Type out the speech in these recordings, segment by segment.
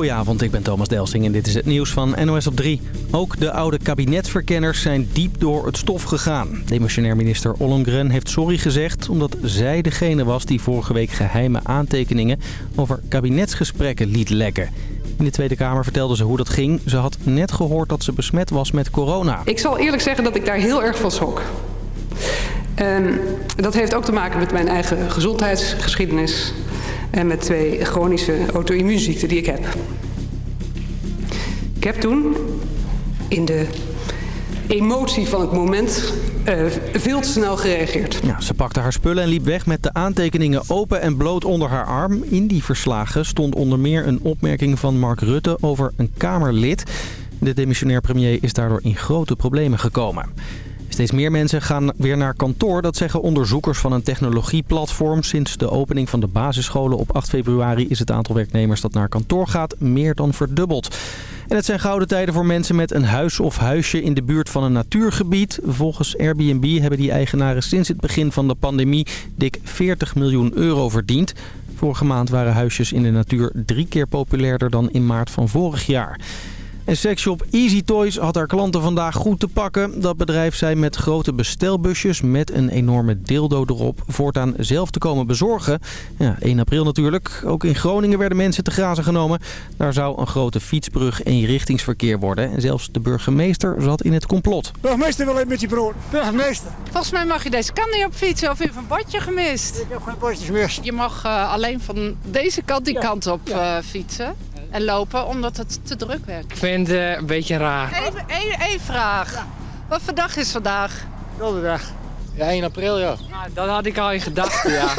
Goedenavond, ik ben Thomas Delsing en dit is het nieuws van NOS op 3. Ook de oude kabinetverkenners zijn diep door het stof gegaan. Demissionair minister Ollongren heeft sorry gezegd... omdat zij degene was die vorige week geheime aantekeningen... over kabinetsgesprekken liet lekken. In de Tweede Kamer vertelde ze hoe dat ging. Ze had net gehoord dat ze besmet was met corona. Ik zal eerlijk zeggen dat ik daar heel erg van schok. Ehm, dat heeft ook te maken met mijn eigen gezondheidsgeschiedenis en met twee chronische auto-immuunziekten die ik heb. Ik heb toen in de emotie van het moment eh, veel te snel gereageerd. ze pakte haar spullen en liep weg met de aantekeningen open en bloot onder haar arm. In die verslagen stond onder meer een opmerking van Mark Rutte over een Kamerlid. De demissionair premier is daardoor in grote problemen gekomen. Steeds meer mensen gaan weer naar kantoor. Dat zeggen onderzoekers van een technologieplatform. Sinds de opening van de basisscholen op 8 februari is het aantal werknemers dat naar kantoor gaat meer dan verdubbeld. En het zijn gouden tijden voor mensen met een huis of huisje in de buurt van een natuurgebied. Volgens Airbnb hebben die eigenaren sinds het begin van de pandemie dik 40 miljoen euro verdiend. Vorige maand waren huisjes in de natuur drie keer populairder dan in maart van vorig jaar. En sexshop Easy Toys had haar klanten vandaag goed te pakken. Dat bedrijf zei met grote bestelbusjes met een enorme dildo erop voortaan zelf te komen bezorgen. Ja, 1 april natuurlijk. Ook in Groningen werden mensen te grazen genomen. Daar zou een grote fietsbrug in richtingsverkeer worden. En zelfs de burgemeester zat in het complot. Burgemeester wil even met je broer. Burgemeester. Volgens mij mag je deze kant niet op fietsen of je hebt een badje gemist. Ik heb geen gemist. Je mag eh, alleen van deze kant die kant op eh, fietsen en lopen omdat het te druk werd. Ik vind het eh, een beetje raar. Even één, één vraag. Wat voor dag is vandaag? Wilde dag. Ja, 1 april, ja. Nou, dat had ik al in gedachten, ja.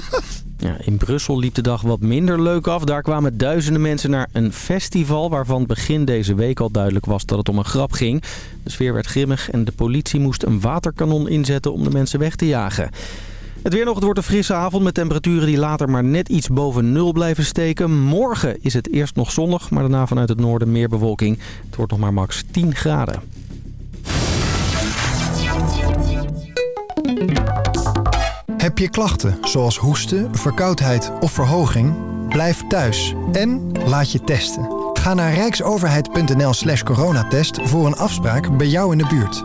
ja. In Brussel liep de dag wat minder leuk af. Daar kwamen duizenden mensen naar een festival... waarvan begin deze week al duidelijk was dat het om een grap ging. De sfeer werd grimmig en de politie moest een waterkanon inzetten... om de mensen weg te jagen. Het weer nog, het wordt een frisse avond met temperaturen die later maar net iets boven nul blijven steken. Morgen is het eerst nog zonnig, maar daarna vanuit het noorden meer bewolking. Het wordt nog maar max 10 graden. Heb je klachten zoals hoesten, verkoudheid of verhoging? Blijf thuis en laat je testen. Ga naar rijksoverheid.nl slash coronatest voor een afspraak bij jou in de buurt.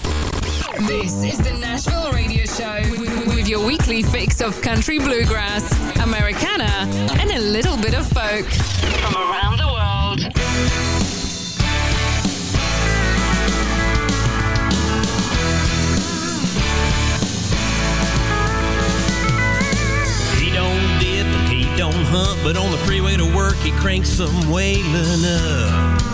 This is the Nashville Radio Show with your weekly fix of country bluegrass, Americana, and a little bit of folk from around the world. He don't hunt, but on the freeway to work, he cranks some Waylon up.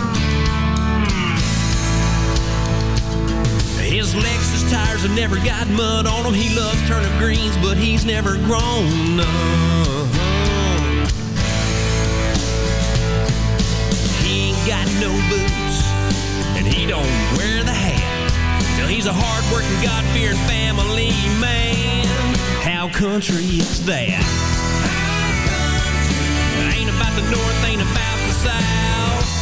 His Lexus tires have never got mud on them. He loves turnip greens, but he's never grown up. He ain't got no boots, and he don't wear the hat. Still, he's a hard-working, God-fearing family man. How country is that? Country. Ain't about the north, ain't about the south.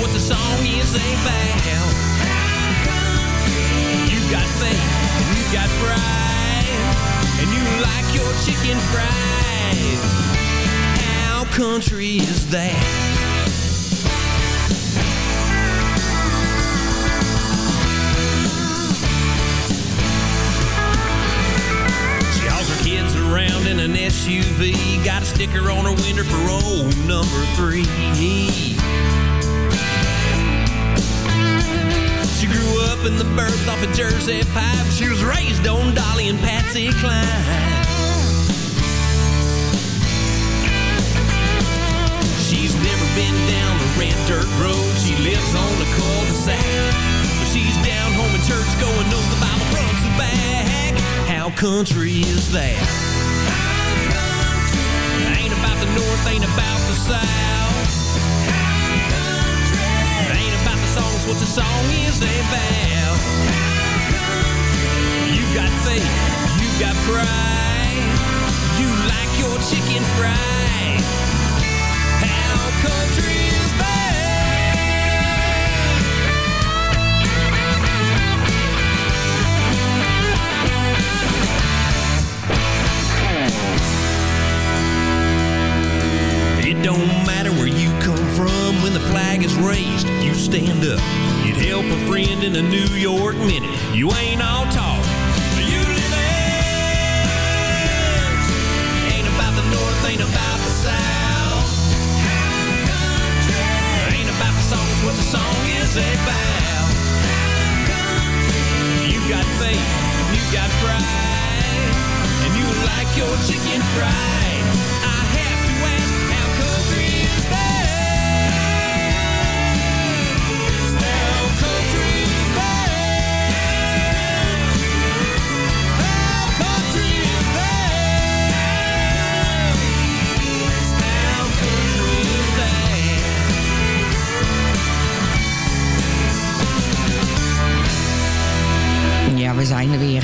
what the song is about. You got faith and you got pride, and you like your chicken fried. How country is that? around in an SUV. Got a sticker on her window for old number three. She grew up in the burbs off a of Jersey pipe. She was raised on Dolly and Patsy Cline. She's never been down the red dirt road. She lives on a cul-de-sac. But she's down home in church going, knows the Bible front to back. How country is that? Ain't about the north, ain't about the south what the song is about. You got faith, you got pride, you like your chicken fried. How country is bad? It don't matter where flag is raised, you stand up. You'd help a friend in a New York minute. You ain't all talk. You live Ain't about the north, ain't about the south. Country. Ain't about the what the song is about. You got faith, you got pride, and you like your chicken fried. we zijn er weer.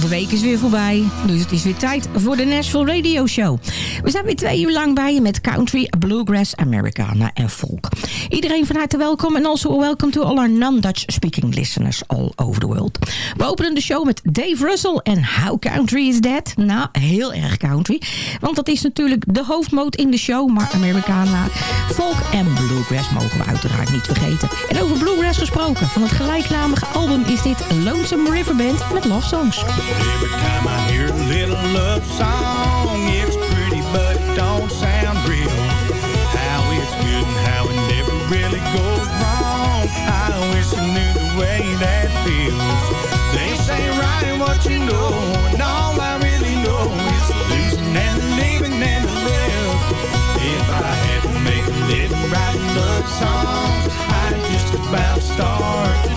De week is weer voorbij, dus het is weer tijd voor de Nashville Radio Show. We zijn weer twee uur lang bij je met country, bluegrass, Americana en folk. Iedereen van harte welkom. En also welcome to all our non-Dutch speaking listeners all over the world. We openen de show met Dave Russell en How Country Is That. Nou, heel erg country. Want dat is natuurlijk de hoofdmoot in de show. Maar Americana, folk en bluegrass mogen we uiteraard niet vergeten. En over bluegrass gesproken. Van het gelijknamige album is dit Lonesome River Band met love songs. Every time I hear a little love song way that feels. Things ain't right in what you know, and all I really know is losing and leaving and to live. If I had to make a living writing love songs, I'd just about start.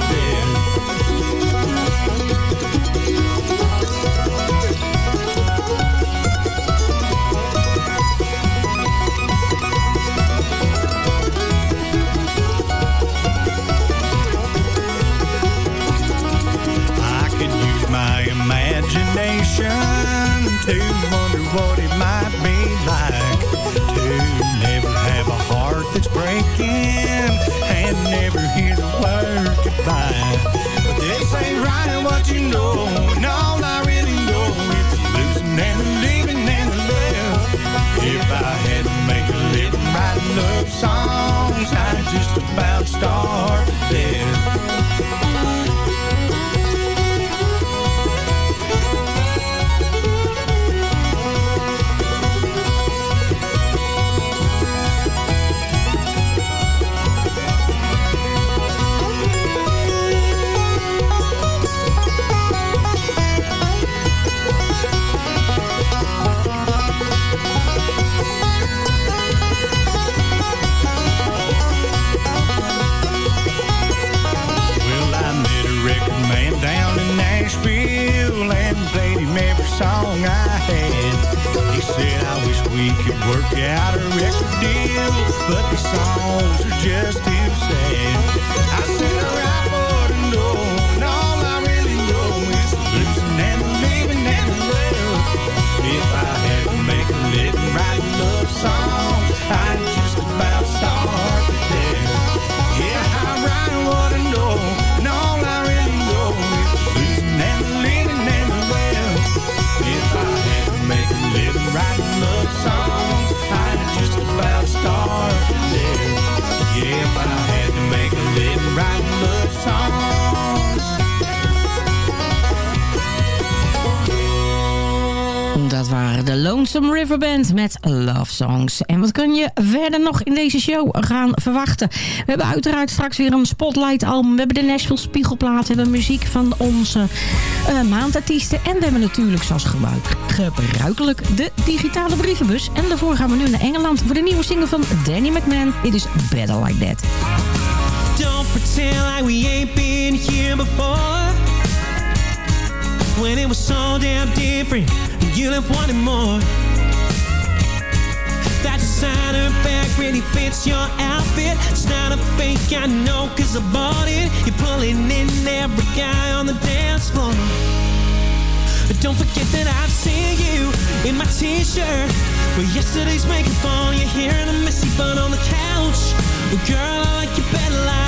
could work out a record deal, but the songs are just too sad. I said, Lonesome River Band met Love Songs. En wat kun je verder nog in deze show gaan verwachten? We hebben uiteraard straks weer een Spotlight album. We hebben de Nashville Spiegelplaat. We hebben muziek van onze uh, maandartiesten. En we hebben natuurlijk zoals gebruik, gebruikelijk de digitale brievenbus. En daarvoor gaan we nu naar Engeland voor de nieuwe single van Danny McMahon. It is Better Like That. Don't we ain't been here before. when it was so damn different and you left wanting more. That designer bag really fits your outfit. It's not a fake, I know, cause I bought it. You're pulling in every guy on the dance floor. But don't forget that I've seen you in my t-shirt. Where yesterday's makeup on, you're here in a messy, bun on the couch. Well, girl, I like you better like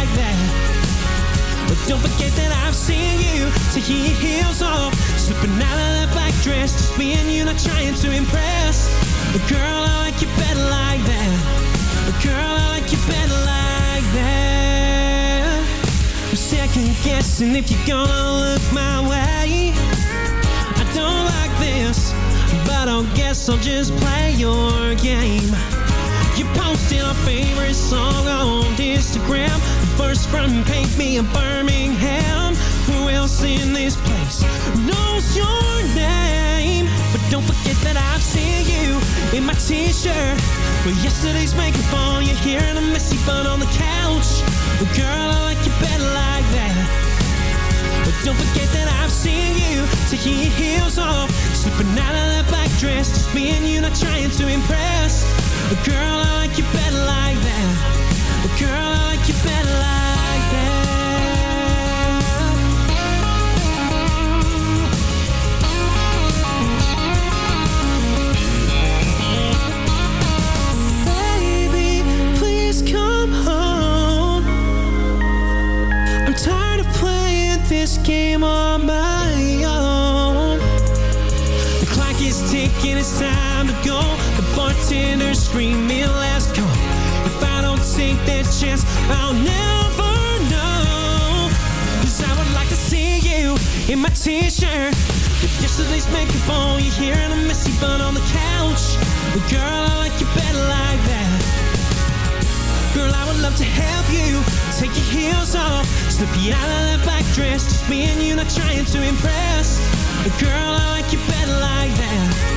don't forget that I've seen you take your heels off, slipping out of that black dress, just me and you, not trying to impress. But girl, I like you better like that. A girl, I like you better like that. I'm second guessing if you're gonna look my way. I don't like this, but I guess I'll just play your game. You posted our favorite song on Instagram first from me a Birmingham. Who else in this place knows your name? But don't forget that I've seen you in my t-shirt. But yesterday's making on you're here in a messy bun on the couch. But girl, I like you better like that. But don't forget that I've seen you taking your heels off, slipping out of that black dress, just being you, not trying to impress. But girl, time to go. The bartender screaming, last call. If I don't take that chance, I'll never know. Cause I would like to see you in my t-shirt. With yesterday's makeup on, you're here in a messy bun on the couch. But girl, I like you better like that. Girl, I would love to help you Take your heels off Slip you out of that black dress Just me and you, not trying to impress Girl, I like you better like that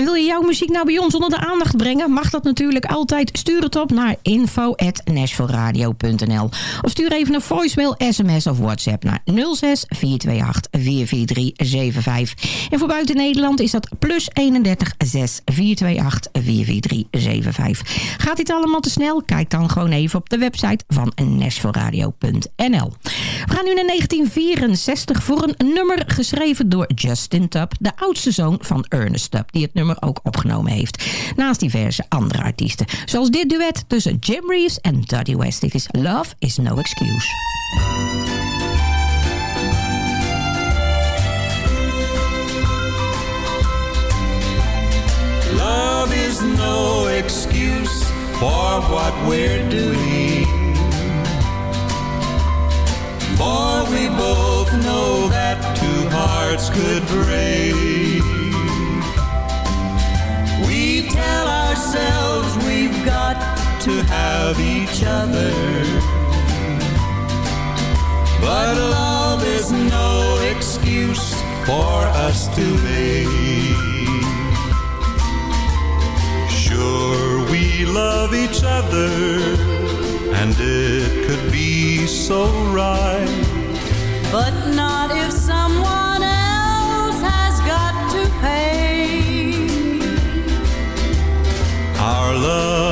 En wil je jouw muziek nou bij ons onder de aandacht brengen? Mag dat natuurlijk altijd. Stuur het op naar info.nashvilleradio.nl Of stuur even een voicemail, sms of whatsapp naar 06 428 44375. En voor buiten Nederland is dat plus 31 6 428 44375. Gaat dit allemaal te snel? Kijk dan gewoon even op de website van nashvilleradio.nl. We gaan nu naar 1964 voor een nummer geschreven door Justin Tubb, de oudste zoon van Ernest Tubb, die het nummer ook opgenomen heeft. Naast diverse andere artiesten. Zoals dit duet tussen Jim Reeves en Duddy West. Dit is Love is No Excuse. Love is no excuse for what we're doing. For we both know that two hearts could break. tell ourselves we've got to have each other. But love is no excuse for us to make. Sure, we love each other, and it could be so right. But not if someone else Our love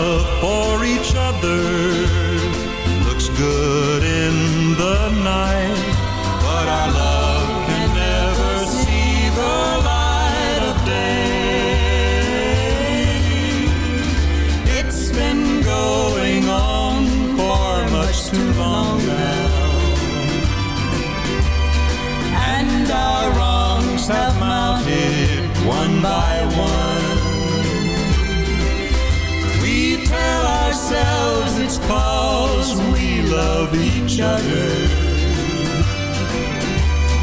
other.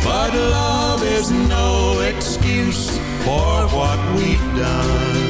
But love is no excuse for what we've done.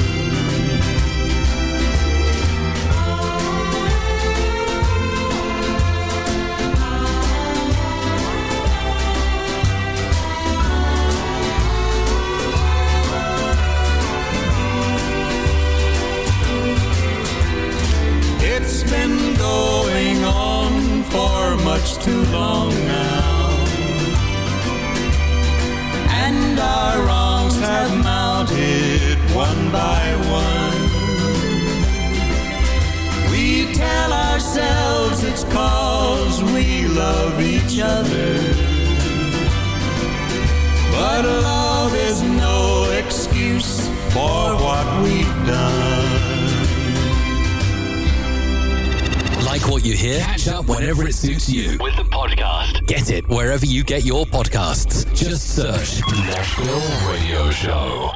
you get your podcasts. Just search Nashville Radio Show.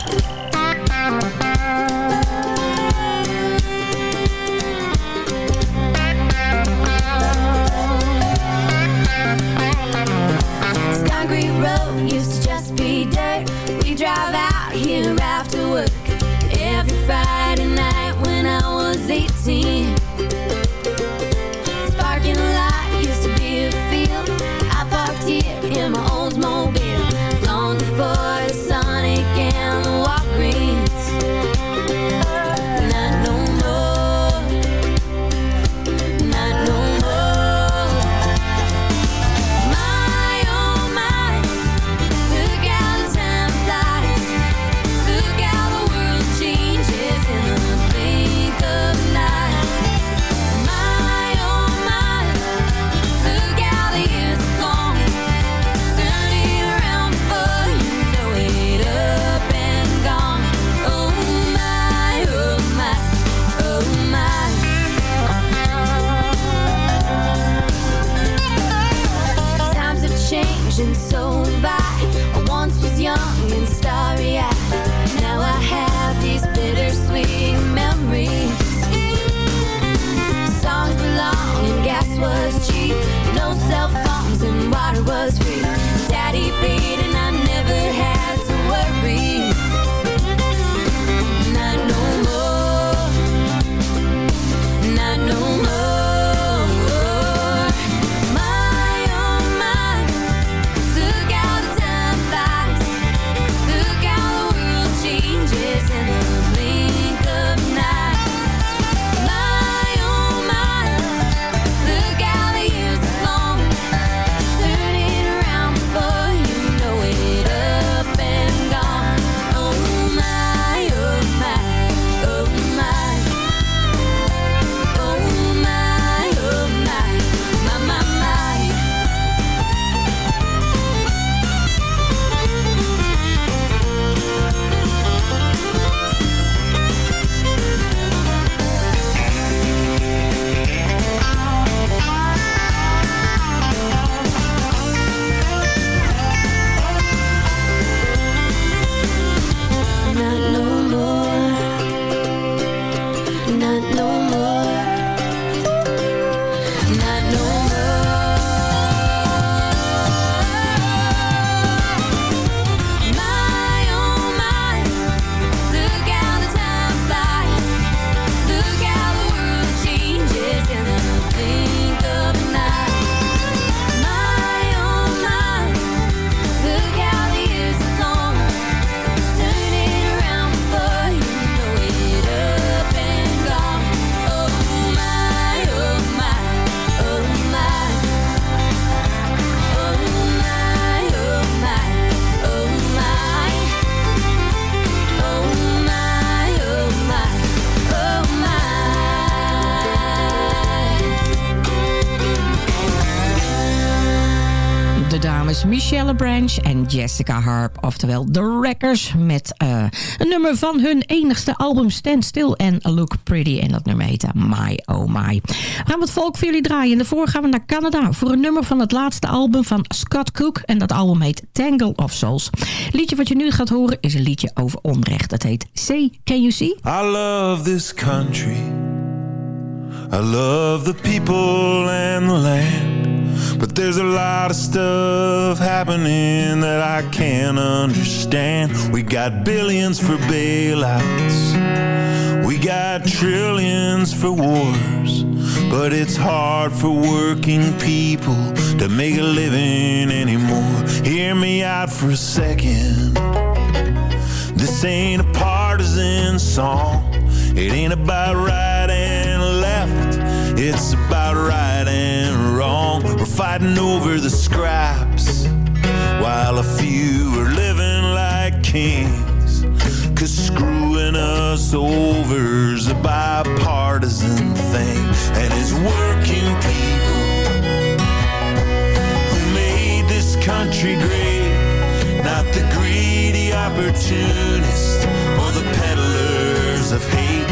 Jessica Harp, oftewel The Wreckers, met eh, een nummer van hun enigste album Stand Still and Look Pretty. En dat nummer heet eh, My Oh My. We gaan wat volk voor jullie draaien. En daarvoor gaan we naar Canada voor een nummer van het laatste album van Scott Cook. En dat album heet Tangle of Souls. Het liedje wat je nu gaat horen is een liedje over onrecht. Dat heet Say Can You See? I love this country. I love the people and the land. But there's a lot of stuff happening that I can't understand. We got billions for bailouts. We got trillions for wars. But it's hard for working people to make a living anymore. Hear me out for a second. This ain't a partisan song. It ain't about right and left. It's about right and wrong wrong are fighting over the scraps, while a few are living like kings. Cause screwing us over's a bipartisan thing, and it's working people who made this country great, not the greedy opportunists or the peddlers of hate.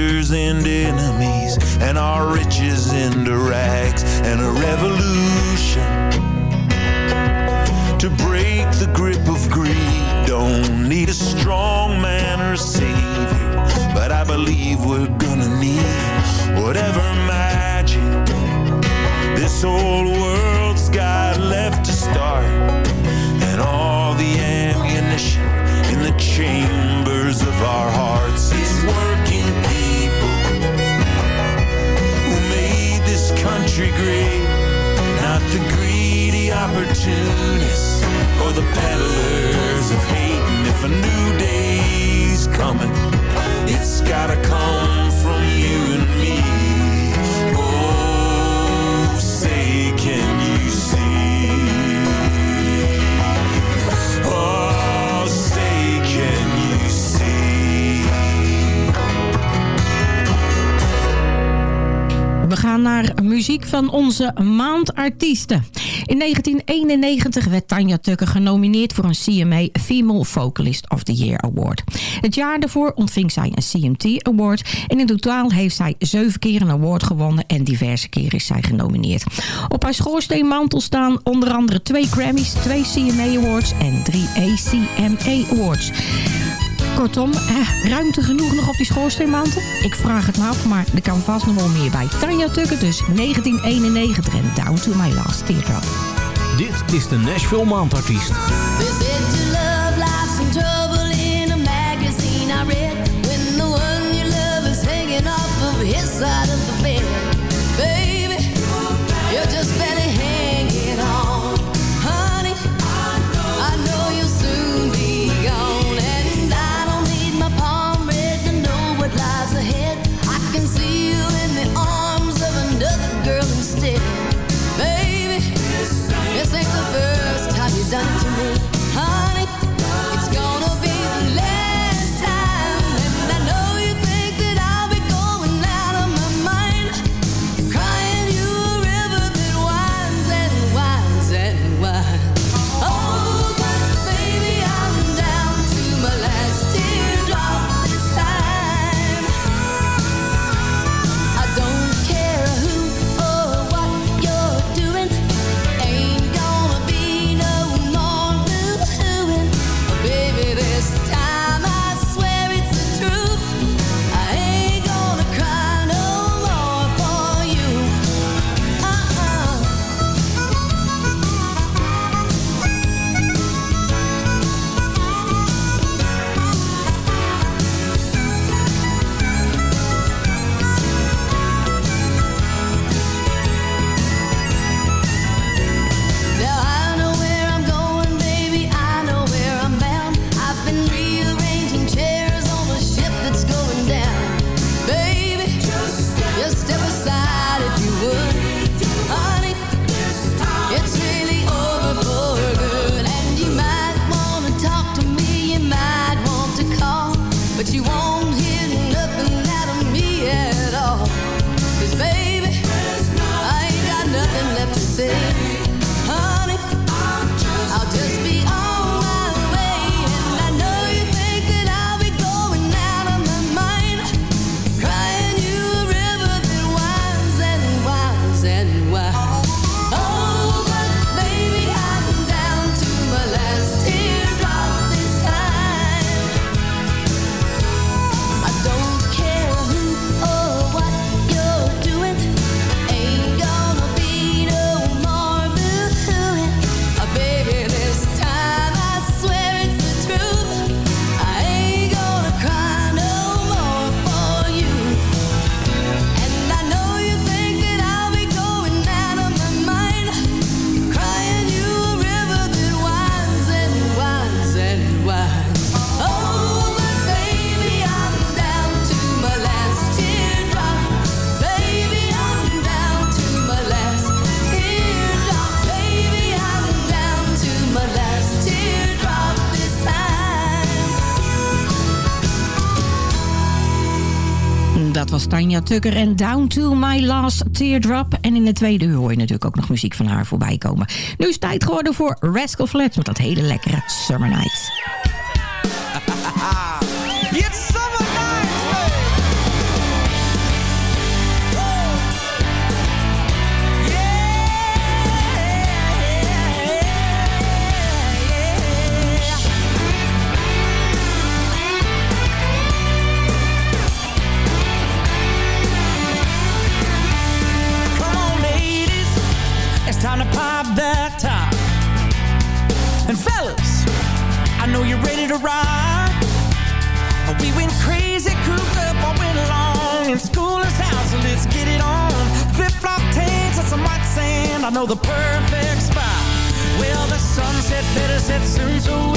and enemies, and our riches into rags, and a revolution to break the grip of greed. Don't need a strong man or savior, but I believe we're gonna need whatever magic this old the peddlers of hating if a new day's coming. It's gotta come from you and me. Oh, say, can you see? Oh, say, can you see? We gaan naar muziek van onze maandartiesten. In 1991 werd Tanja Tucker genomineerd voor een CMA Female Vocalist of the Year Award. Het jaar daarvoor ontving zij een CMT Award en in totaal heeft zij zeven keer een award gewonnen en diverse keren is zij genomineerd. Op haar schoorsteenmantel staan onder andere twee Grammys, twee CMA Awards en drie ACMA Awards. Kortom, eh, ruimte genoeg nog op die schoorsteenmantel? Ik vraag het maar, af, maar er kan vast nog wel meer bij. Tanja Tucker dus, 1991 en Down to My Last Teardrop. Dit is de Nashville Maandartiest. Tucker en Down to My Last Teardrop. En in de tweede uur hoor je natuurlijk ook nog muziek van haar voorbij komen. Nu is het tijd geworden voor Rascal Flats met dat hele lekkere Summer Night. I know the perfect spot Well, the sunset better set soon, so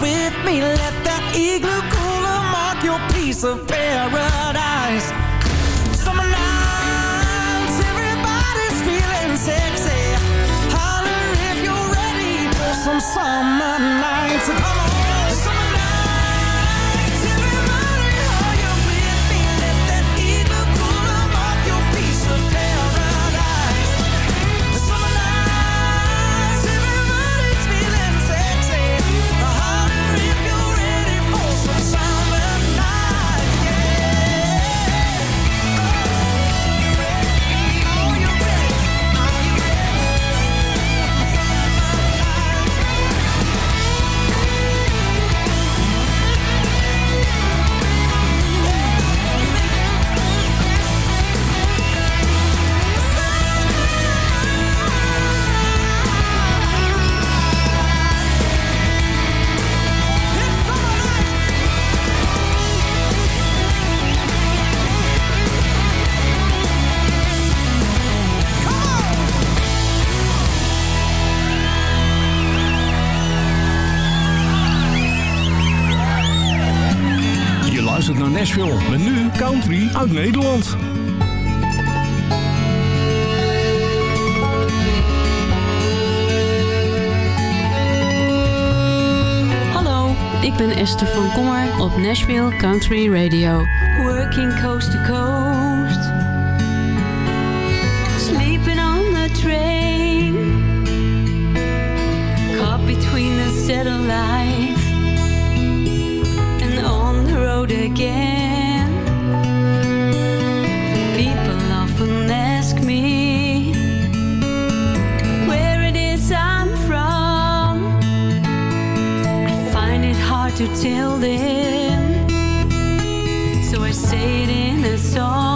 with me. Let that igloo cooler mark your piece of paradise. Nederland. Hallo, ik ben Esther van Kommer op Nashville Country Radio. Working coast to coast. to tell them. So I say it in a song.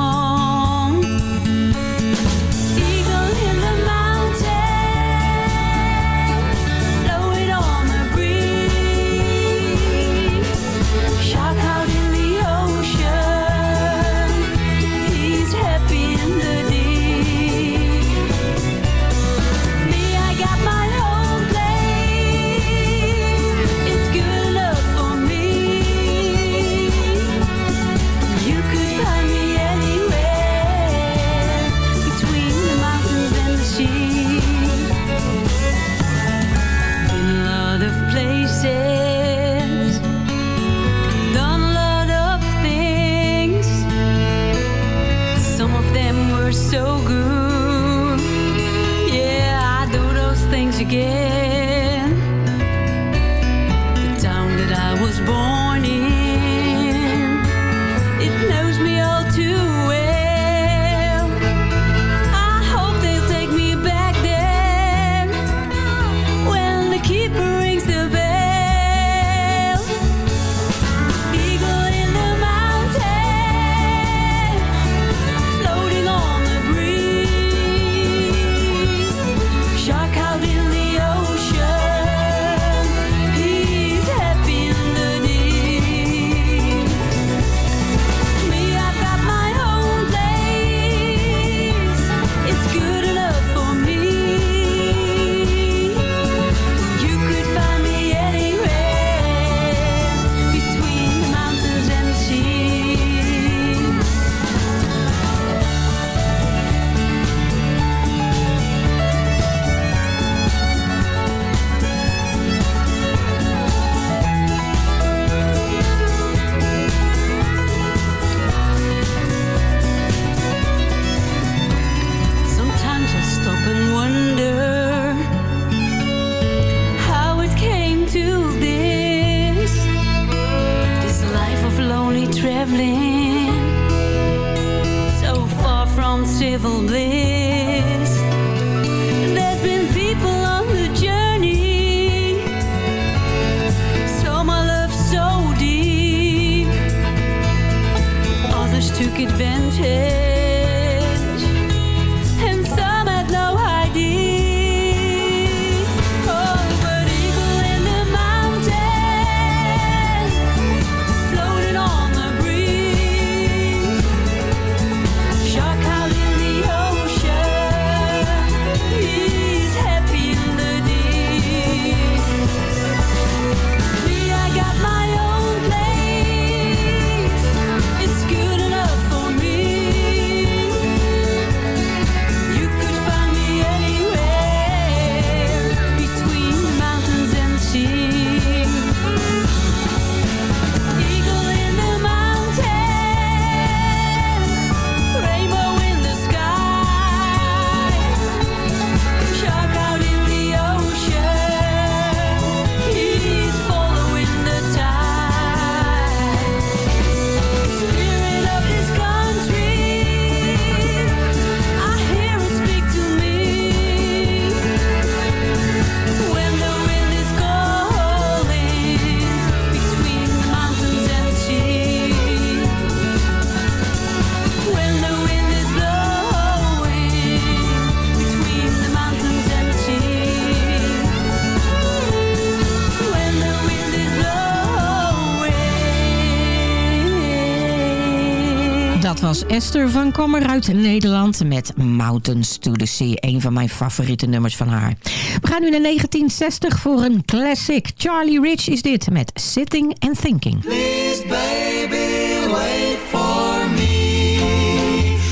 Esther van Kommer uit Nederland met Mountains to the Sea. Een van mijn favoriete nummers van haar. We gaan nu naar 1960 voor een classic. Charlie Rich is dit met Sitting and Thinking. Please baby, wait for me.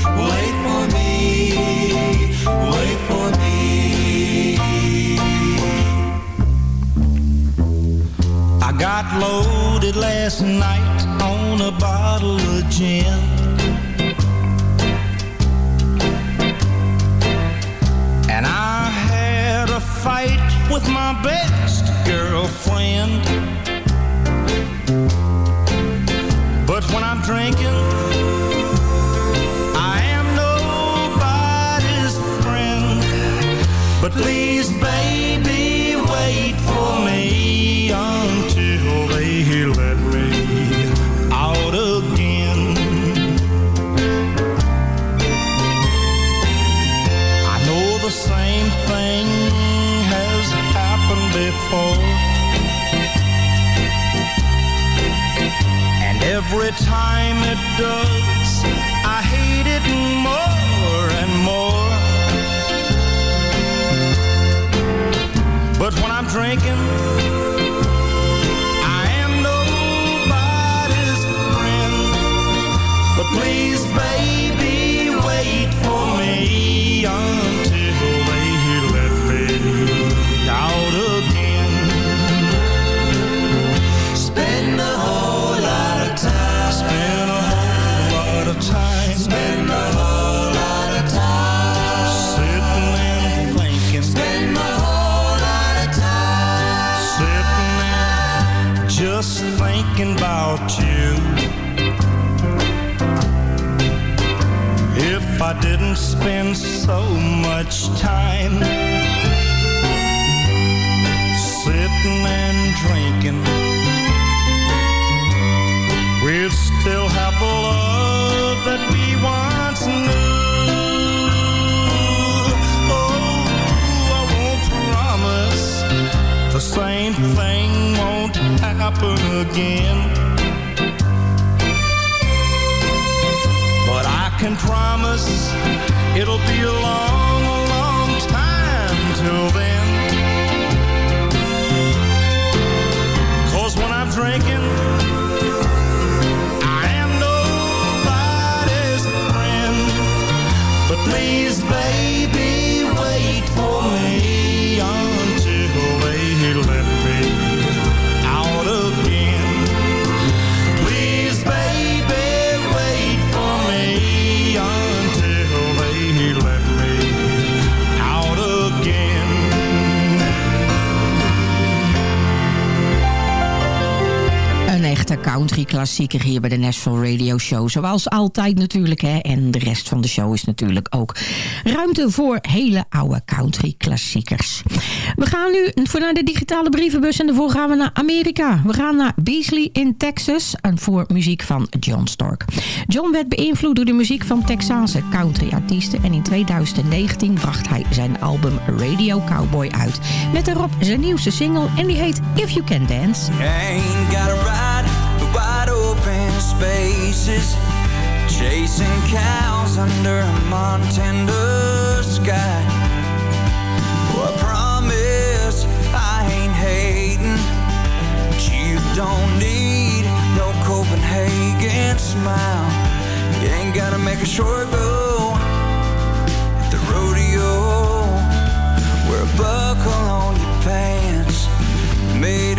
Wait for me. Wait for me. I got loaded last night on a bottle of gin. fight with my best girlfriend. But when I'm drinking, I am nobody's friend. But please, baby. does I hate it more and more But when I'm drinking klassieker hier bij de National Radio Show. Zoals altijd natuurlijk. Hè? En de rest van de show is natuurlijk ook ruimte voor hele oude country klassiekers. We gaan nu voor naar de digitale brievenbus en daarvoor gaan we naar Amerika. We gaan naar Beasley in Texas en voor muziek van John Stork. John werd beïnvloed door de muziek van Texaanse artiesten. en in 2019 bracht hij zijn album Radio Cowboy uit. Met daarop zijn nieuwste single en die heet If You Can Dance. spaces Chasing cows under a Montana sky well, I promise I ain't hating But you don't need no Copenhagen smile You ain't gotta make a short bow At the rodeo Wear a buckle on your pants Made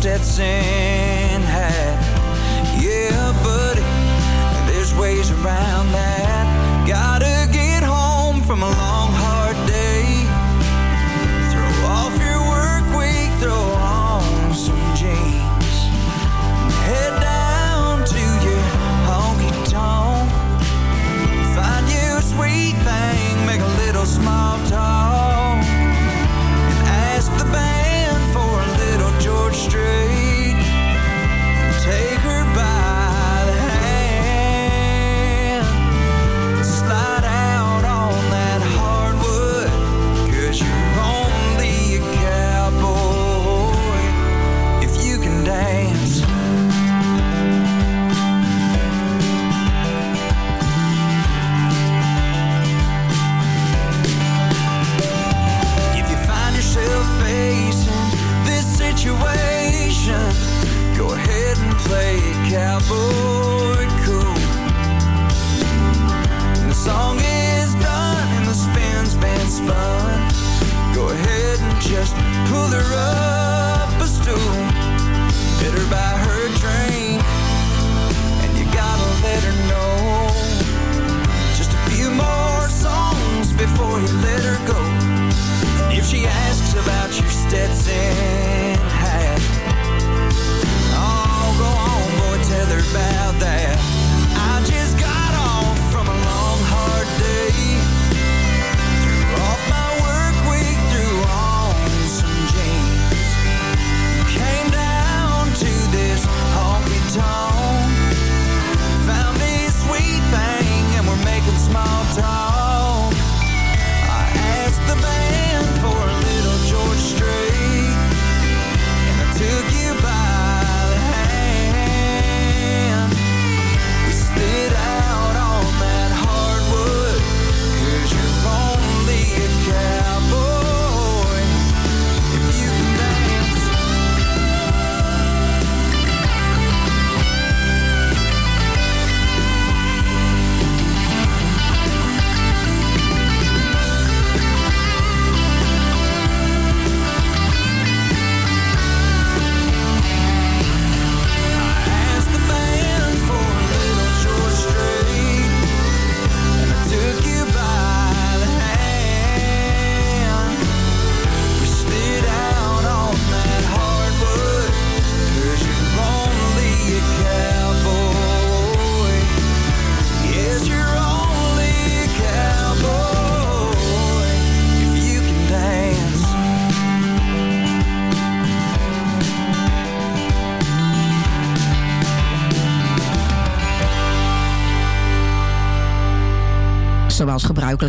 Stetson hat. Yeah, buddy, there's ways around that. trouble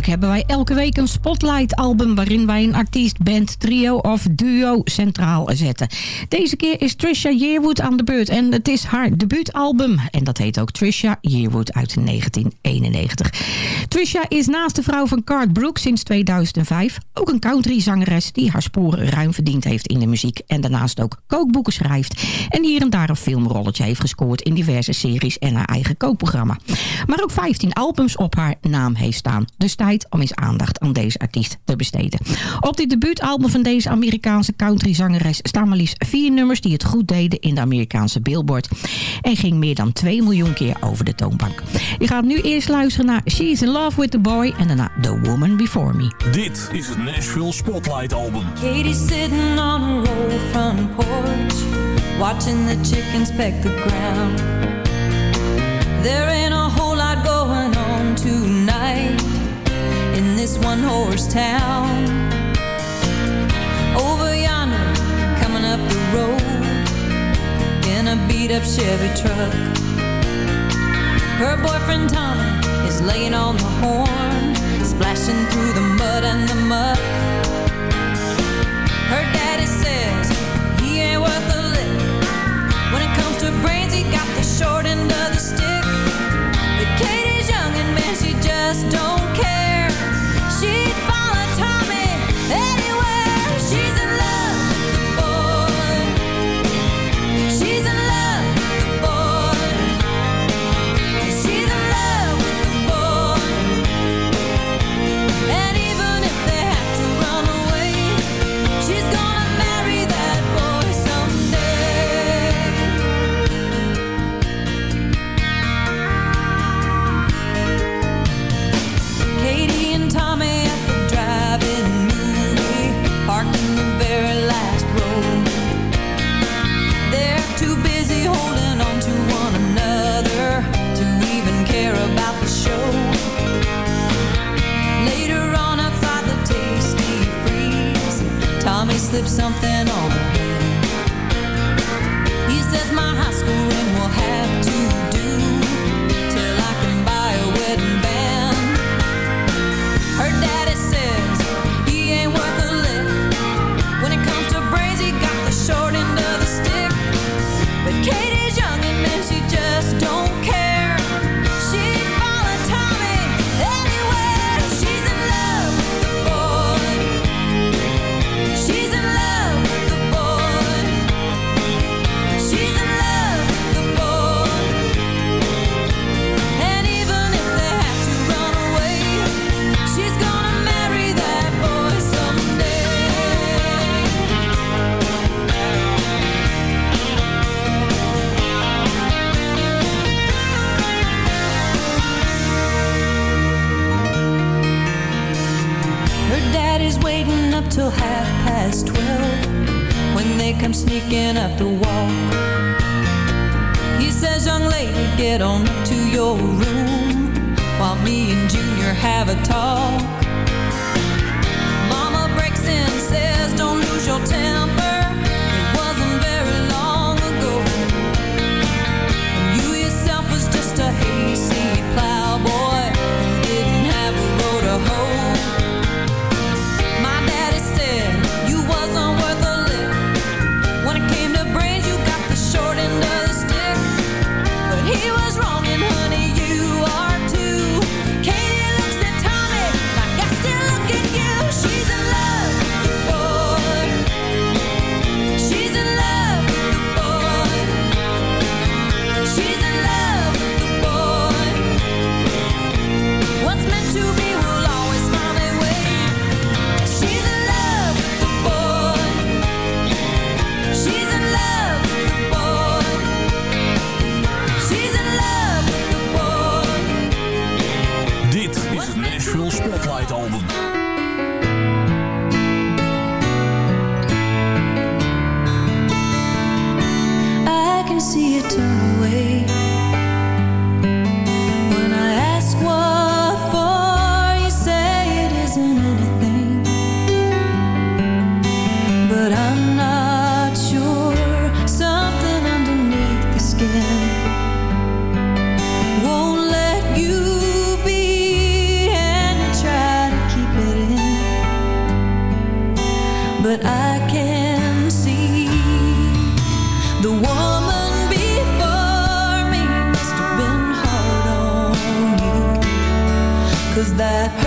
hebben wij elke week een spotlight-album... waarin wij een artiest, band, trio of duo centraal zetten. Deze keer is Trisha Yearwood aan de beurt en het is haar debuutalbum. En dat heet ook Trisha Yearwood uit 1991. Trisha is naast de vrouw van Card Brooks sinds 2005... ook een country-zangeres die haar sporen ruim verdiend heeft in de muziek... en daarnaast ook kookboeken schrijft... en hier en daar een filmrolletje heeft gescoord in diverse series en haar eigen kookprogramma. Maar ook 15 albums op haar naam heeft staan. Dus tijd om eens aandacht aan deze artiest te besteden. Op dit debuutalbum van deze Amerikaanse countryzangeres staan maar liefst vier nummers die het goed deden in de Amerikaanse Billboard. En ging meer dan 2 miljoen keer over de toonbank. Je gaat nu eerst luisteren naar She's in Love with the Boy en daarna The Woman Before Me. Dit is het Nashville Spotlight Album. Katie's sitting on a front porch Watching the chickens peck the ground There ain't a whole lot going on tonight this one horse town. Over yonder, coming up the road, in a beat up Chevy truck. Her boyfriend Tommy is laying on the horn, splashing through the mud and the muck. Her daddy says he ain't worth a lick. When it comes to brains, he got the short end of the stick. But Katie's young and man, she just don't care. me and Junior have a talk. that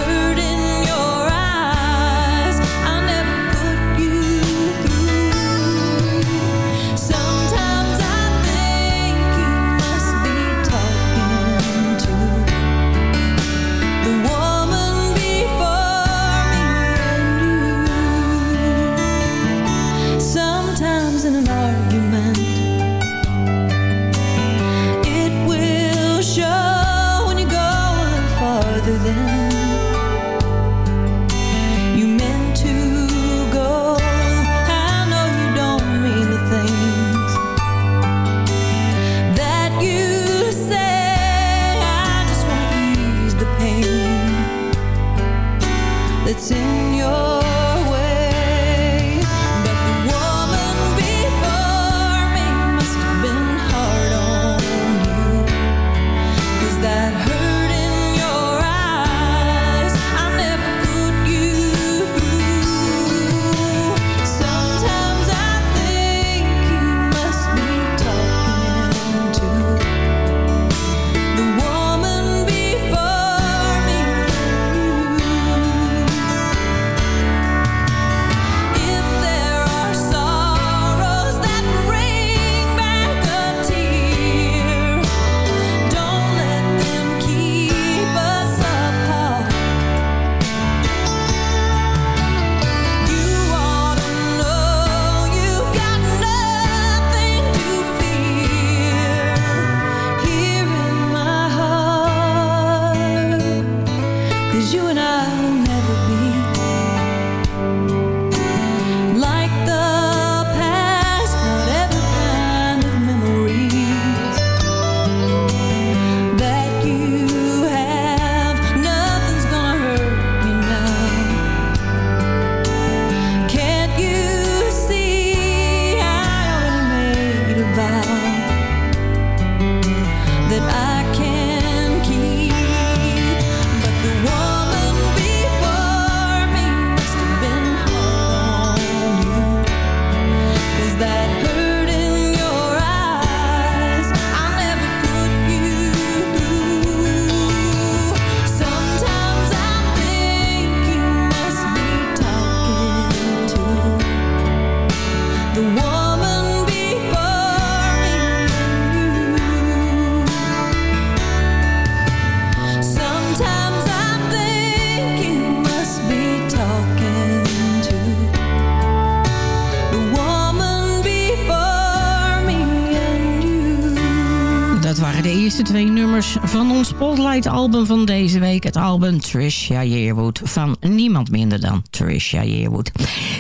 Het album van deze week. Het album Trisha Yearwood van niemand minder dan Trisha Yearwood.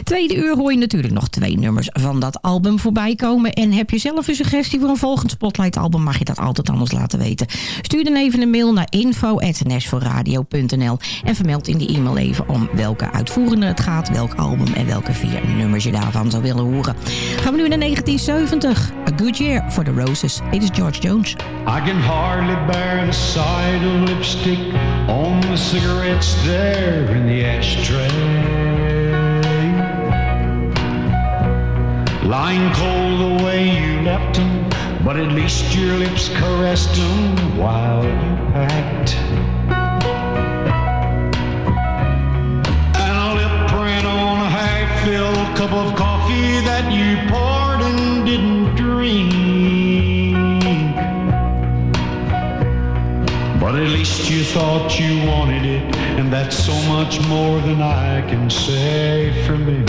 Tweede uur hoor je natuurlijk nog twee nummers van dat album voorbij komen. En heb je zelf een suggestie voor een volgend Spotlight album... mag je dat altijd anders laten weten. Stuur dan even een mail naar info.nashforradio.nl en vermeld in die e-mail even om welke uitvoerende het gaat... welk album en welke vier nummers je daarvan zou willen horen. Gaan we nu naar 1970. A good year for the roses. It is George Jones. I can hardly bear lipstick on the cigarettes there in the ashtray. Lying cold the way you left them, but at least your lips caressed them while you packed. And a lip print on a half-filled cup of coffee thought you wanted it, and that's so much more than I can say for me.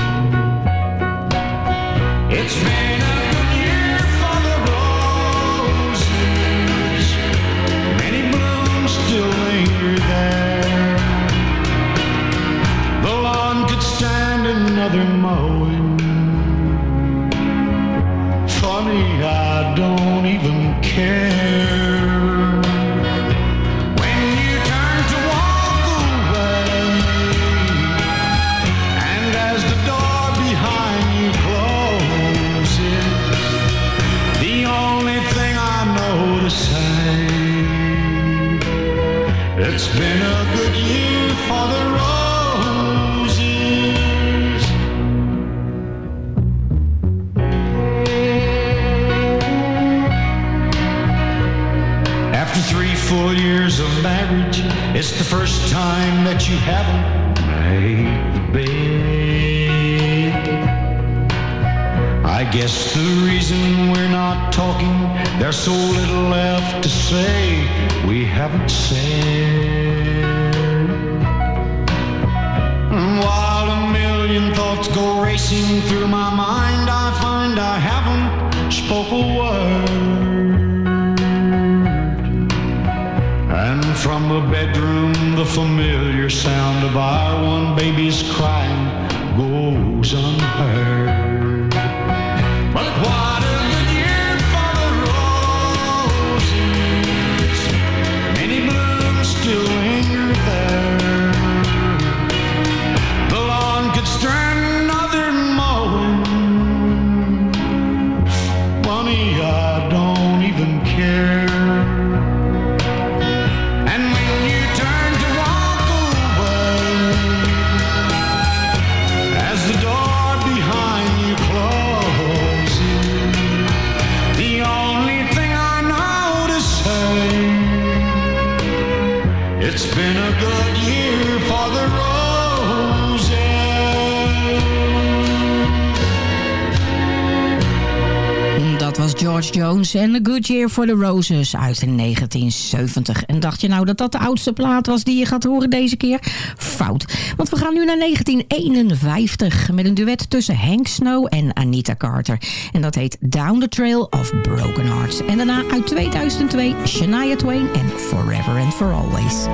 It's been a good year for the roses, many blooms still linger there. The lawn could stand another mow. you haven't made the bed. I guess the reason we're not talking, there's so little left to say we haven't said. And while a million thoughts go racing through my mind, I find I haven't spoke a word. From the bedroom, the familiar sound of our one baby's crying goes unheard. A Good Year for the Roses uit 1970. En dacht je nou dat dat de oudste plaat was die je gaat horen deze keer? Fout. Want we gaan nu naar 1951 met een duet tussen Hank Snow en Anita Carter. En dat heet Down the Trail of Broken Hearts. En daarna uit 2002 Shania Twain en Forever and For Always.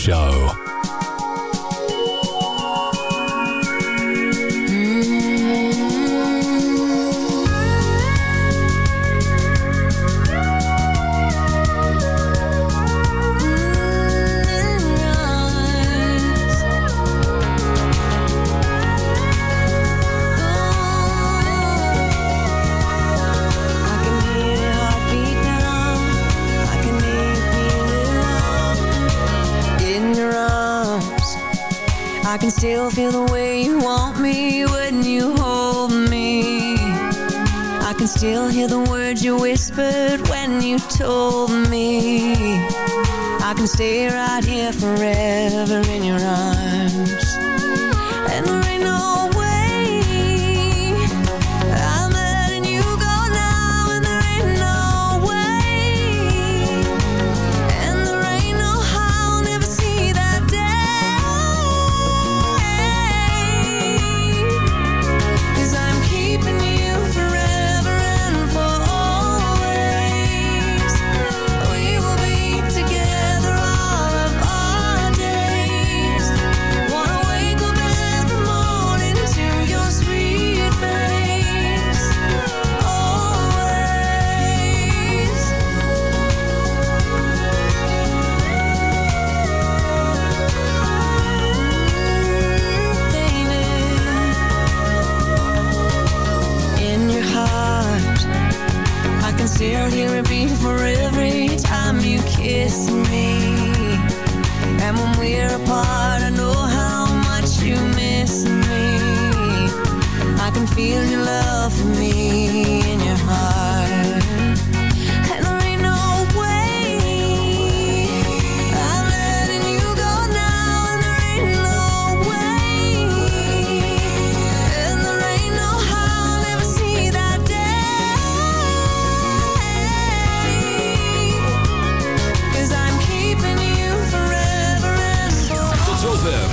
Show. still hear the words you whispered when you told me I can stay right here forever in your arms And there ain't no still hear it beat for every time you kiss me And when we're apart I know how much you miss me I can feel your love for me